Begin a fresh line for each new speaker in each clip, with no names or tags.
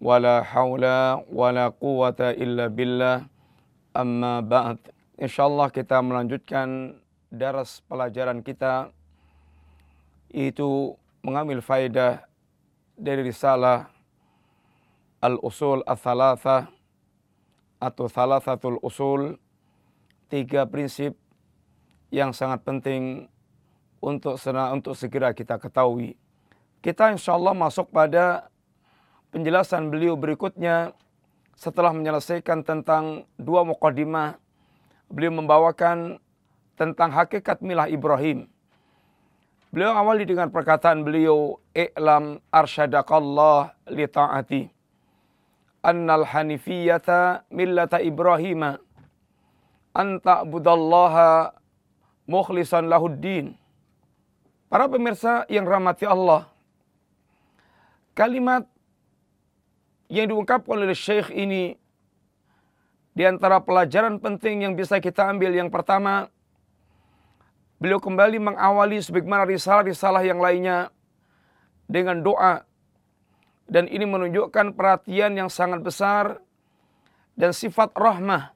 wala haula wala quwata illa billah amma ba'd. Insyaallah kita melanjutkan daras pelajaran kita itu mengambil faedah dari risalah Al-Usul Al-Thalatha atau Thalathatul Usul tiga prinsip yang sangat penting untuk untuk segera kita ketahui. Kita insya Allah masuk pada penjelasan beliau berikutnya setelah menyelesaikan tentang dua mukadimah beliau membawakan tentang hakikat milah Ibrahim. Beliau awali dengan perkataan beliau, "I'lam arsyadakallah li ta'ati." Annal hanifiyata millata Ibrahim an ta'budallaha mukhlisan lahuddin. Para pemirsa yang rahmati Allah, kalimat yang diungkapkan oleh Syekh ini di antara pelajaran penting yang bisa kita ambil yang pertama Beliau kembali mengawali sebagaimana risalah-risalah yang lainnya dengan doa. Dan ini menunjukkan perhatian yang sangat besar dan sifat rahmah,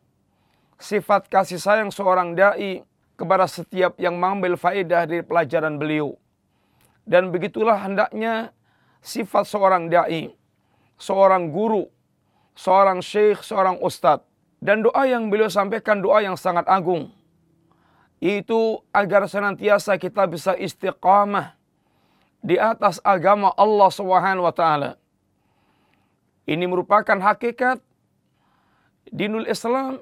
sifat kasih sayang seorang dai kepada setiap yang mengambil faedah dari pelajaran beliau. Dan begitulah hendaknya sifat seorang dai, seorang guru, seorang syekh, seorang ustadz. Dan doa yang beliau sampaikan doa yang sangat agung itu agar senantiasa kita bisa istiqamah di atas agama Allah taala. Ini merupakan hakikat dinul Islam,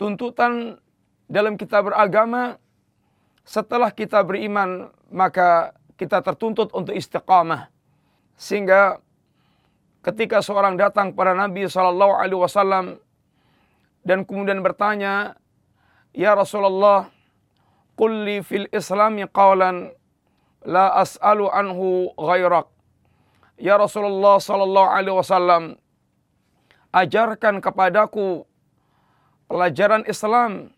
tuntutan dalam kita beragama setelah kita beriman maka kita tertuntut untuk istiqamah. Sehingga ketika seorang datang pada Nabi Shallallahu alaihi wasallam dan kemudian bertanya, Ya Rasulullah, kulli fil islami qawlan la as'alu anhu ghairak. Ya Rasulullah sallallahu alaihi wasallam, ajarkan kepadaku pelajaran Islam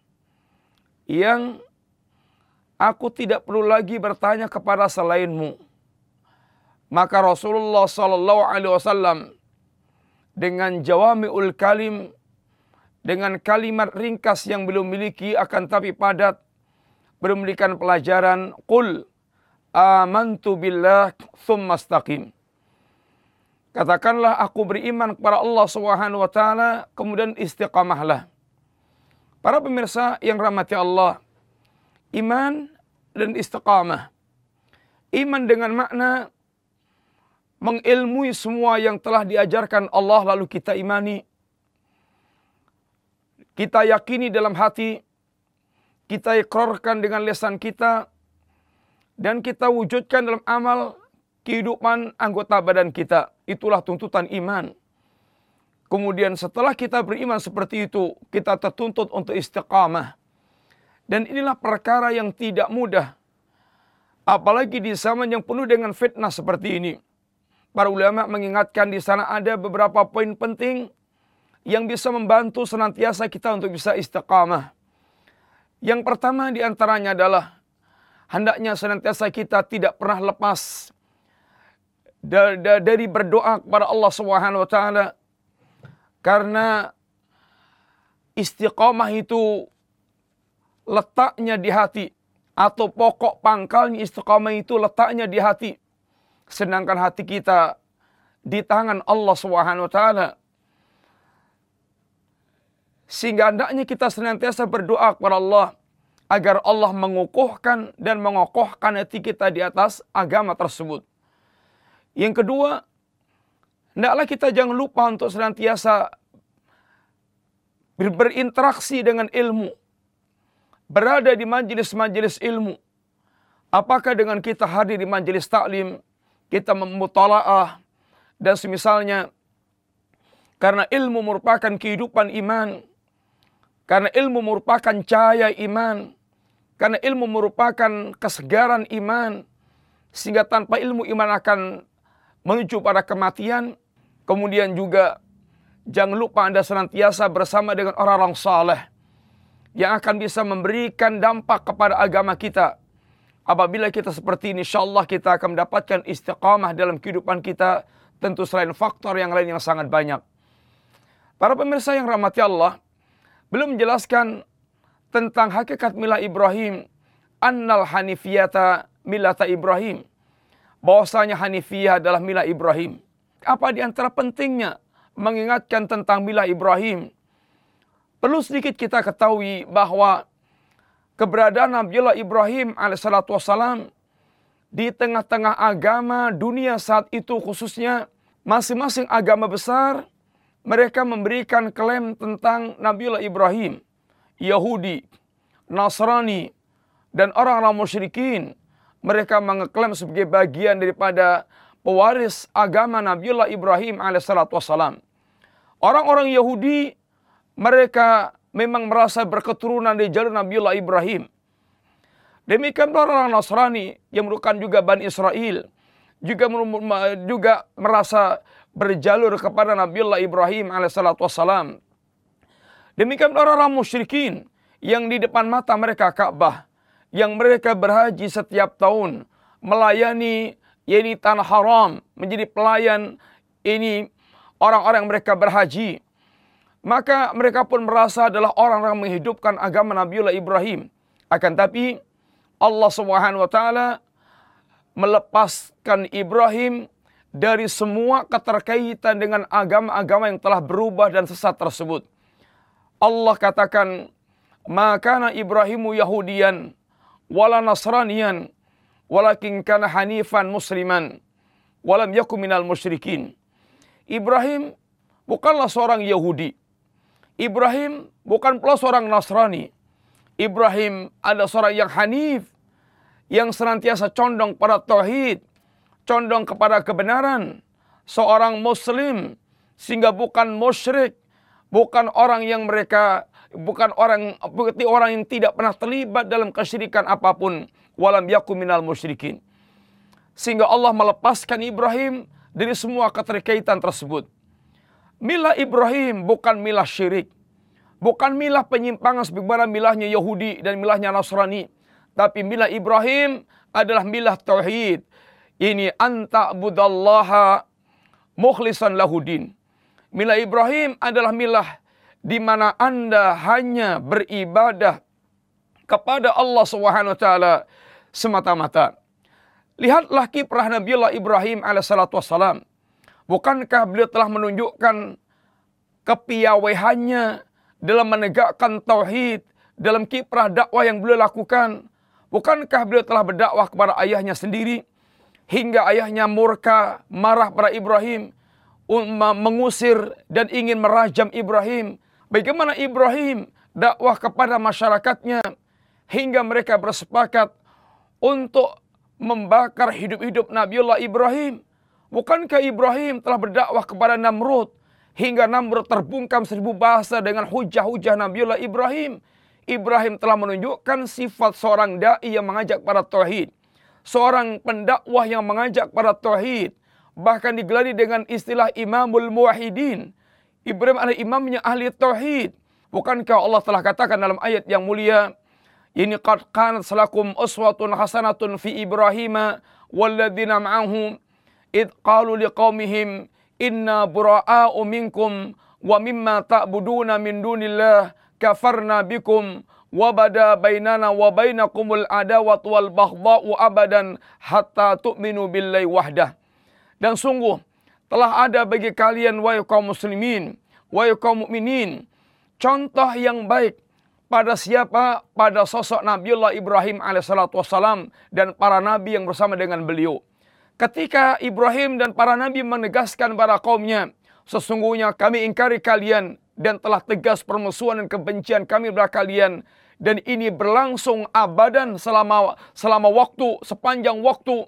yang aku tidak perlu lagi bertanya kepada selainmu. Maka Rasulullah sallallahu alaihi wasallam dengan jawamiul kalim dengan kalimat ringkas yang belum miliki akan tapi padat memberikan pelajaran qul amantu billah thumma istaqim Katakanlah aku beriman kepada Allah Subhanahu wa taala kemudian istiqamahlah. Para pemirsa yang rahmati Allah, iman dan istiqamah. Iman dengan makna mengilmui semua yang telah diajarkan Allah lalu kita imani kita yakini dalam hati, kita ikrarkan dengan lesan kita, dan kita wujudkan dalam amal kehidupan anggota badan kita. Itulah tuntutan iman. Kemudian setelah kita beriman seperti itu, kita tertuntut untuk istiqamah. Dan inilah perkara yang tidak mudah. Apalagi di zaman yang penuh dengan fitnah seperti ini. Para ulama mengingatkan di sana ada beberapa poin penting yang bisa membantu senantiasa kita untuk bisa istiqamah. Yang pertama di antaranya adalah hendaknya senantiasa kita tidak pernah lepas dari berdoa kepada Allah Subhanahu wa taala karena istiqamah itu letaknya di hati atau pokok pangkalnya istiqamah itu letaknya di hati sedangkan hati kita di tangan Allah Subhanahu wa taala sehingga hendaknya kita senantiasa berdoa kepada Allah agar Allah mengukuhkan dan mengokohkan hati kita di atas agama tersebut. Yang kedua, hendaklah kita jangan lupa untuk senantiasa ber berinteraksi dengan ilmu. Berada di majelis-majelis ilmu. Apakah dengan kita hadir di majelis taklim, kita memutalaah dan semisalnya Karena ilmu merupakan kehidupan iman. Karena ilmu merupakan cahaya iman. Karena ilmu merupakan kesegaran iman. Sehingga tanpa ilmu iman akan menuju pada kematian. Kemudian juga jangan lupa Anda senantiasa bersama dengan orang-orang saleh yang akan bisa memberikan dampak kepada agama kita. Apabila kita seperti ini, insya Allah kita akan mendapatkan istiqamah dalam kehidupan kita. Tentu selain faktor yang lain yang sangat banyak. Para pemirsa yang rahmati Allah, belum menjelaskan tentang hakikat milah Ibrahim. Annal hanifiyata milata Ibrahim. Bahwasanya Hanifiyah adalah milah Ibrahim. Apa di antara pentingnya mengingatkan tentang milah Ibrahim? Perlu sedikit kita ketahui bahwa keberadaan Nabiullah Ibrahim alaihissalatu wassalam di tengah-tengah agama dunia saat itu khususnya masing-masing agama besar mereka memberikan klaim tentang Nabiullah Ibrahim, Yahudi, Nasrani, dan orang-orang musyrikin. Mereka mengeklaim sebagai bagian daripada pewaris agama Nabiullah Ibrahim alaihissalatu wassalam. Orang-orang Yahudi, mereka memang merasa berketurunan di jalur Nabiullah Ibrahim. Demikian orang-orang Nasrani yang merupakan juga Bani Israel juga juga merasa berjalur kepada Nabiullah Ibrahim alaihissalatu wassalam. Demikian orang-orang musyrikin yang di depan mata mereka Ka'bah, yang mereka berhaji setiap tahun, melayani ini tanah haram, menjadi pelayan ini orang-orang yang mereka berhaji. Maka mereka pun merasa adalah orang-orang menghidupkan agama Nabiullah Ibrahim. Akan tapi Allah Subhanahu wa taala melepaskan Ibrahim dari semua keterkaitan dengan agama-agama yang telah berubah dan sesat tersebut. Allah katakan, "Maka Ibrahimu Yahudian wala Nasranian, walakin kana hanifan musliman, walam yakum minal musyrikin." Ibrahim bukanlah seorang Yahudi. Ibrahim bukan pula seorang Nasrani. Ibrahim adalah seorang yang hanif, yang senantiasa condong pada tauhid, condong kepada kebenaran, seorang muslim sehingga bukan musyrik, bukan orang yang mereka bukan orang berarti orang yang tidak pernah terlibat dalam kesyirikan apa pun, walam yakum minal musyrikin. Sehingga Allah melepaskan Ibrahim dari semua keterkaitan tersebut. Milah Ibrahim bukan milah syirik. Bukan milah penyimpangan sebagaimana milahnya Yahudi dan milahnya Nasrani. Tapi milah Ibrahim adalah milah tauhid ini anta budallaha mukhlisan lahudin. Milah Ibrahim adalah milah di mana Anda hanya beribadah kepada Allah Subhanahu wa taala semata-mata. Lihatlah kiprah Nabiullah Ibrahim alaihissalatu wassalam. Bukankah beliau telah menunjukkan kepiawaiannya dalam menegakkan tauhid, dalam kiprah dakwah yang beliau lakukan? Bukankah beliau telah berdakwah kepada ayahnya sendiri? hingga ayahnya murka, marah pada Ibrahim, mengusir dan ingin merajam Ibrahim. Bagaimana Ibrahim dakwah kepada masyarakatnya hingga mereka bersepakat untuk membakar hidup-hidup Nabiullah Ibrahim. Bukankah Ibrahim telah berdakwah kepada Namrud hingga Namrud terbungkam seribu bahasa dengan hujah-hujah Nabiullah Ibrahim. Ibrahim telah menunjukkan sifat seorang dai yang mengajak para tauhid seorang pendakwah yang mengajak para tauhid bahkan digelari dengan istilah imamul muwahhidin Ibrahim adalah imamnya ahli tauhid bukankah Allah telah katakan dalam ayat yang mulia ini qad kanat salakum uswatun hasanatun fi Ibrahim walladzina ma'ahu id qalu liqaumihim inna bura'a'u minkum wa mimma ta'buduna min dunillah kafarna bikum wabada bainana wa bainakumul adawat wal baghdha'u abadan hatta tu'minu billahi wahdah. Dan sungguh telah ada bagi kalian wahai kaum muslimin, wahai kaum mukminin, contoh yang baik pada siapa? Pada sosok Nabiullah Ibrahim alaihissalatu wassalam dan para nabi yang bersama dengan beliau. Ketika Ibrahim dan para nabi menegaskan para kaumnya, sesungguhnya kami ingkari kalian dan telah tegas permusuhan dan kebencian kami kepada kalian dan ini berlangsung abadan selama selama waktu sepanjang waktu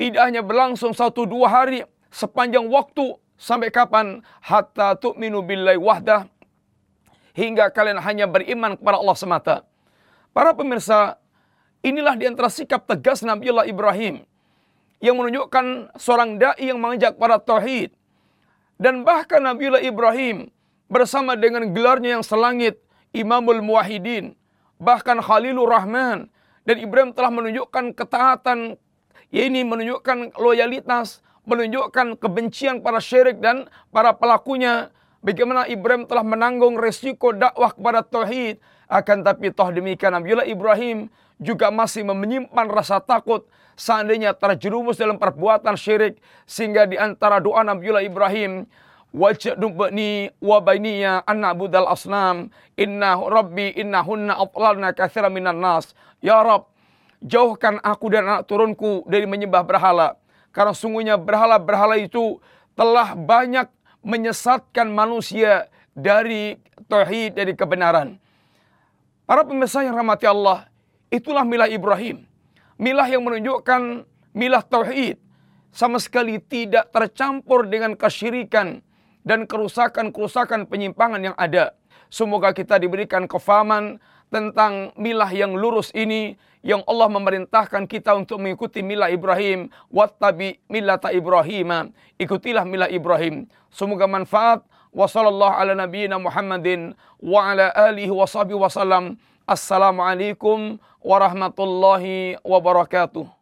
tidak hanya berlangsung satu dua hari sepanjang waktu Sampai kapan? Hatta tu'minu billahi wahdah. Hingga kalian hanya beriman kepada Allah semata. Para pemirsa, inilah di antara sikap tegas Nabiullah Ibrahim. Yang menunjukkan seorang da'i yang mengajak para tauhid. Dan bahkan Nabiullah Ibrahim bersama dengan gelarnya yang selangit, Imamul Muwahidin, bahkan Khalilur Rahman, dan Ibrahim telah menunjukkan ketaatan, ya ini menunjukkan loyalitas, menunjukkan kebencian para syirik dan para pelakunya. Bagaimana Ibrahim telah menanggung resiko dakwah kepada tauhid. Akan tapi toh demikian Nabiullah Ibrahim juga masih menyimpan rasa takut seandainya terjerumus dalam perbuatan syirik sehingga di antara doa Nabiullah Ibrahim waj'nubni wa bainiya an na'budal asnam inna rabbi innahunna atlalna katsira minan nas. Ya rab jauhkan aku dan anak turunku dari menyembah berhala karena sungguhnya berhala-berhala itu telah banyak menyesatkan manusia dari tauhid dari kebenaran para pemirsa yang rahmati Allah itulah milah Ibrahim. Milah yang menunjukkan milah tauhid. Sama sekali tidak tercampur dengan kesyirikan dan kerusakan-kerusakan penyimpangan yang ada. Semoga kita diberikan kefahaman tentang milah yang lurus ini yang Allah memerintahkan kita untuk mengikuti milah Ibrahim. Wattabi millata Ibrahim ikutilah milah Ibrahim. Semoga manfaat wa sallallahu ala nabiyyina Muhammadin wa ala alihi wa sahbihi assalamualaikum warahmatullahi wabarakatuh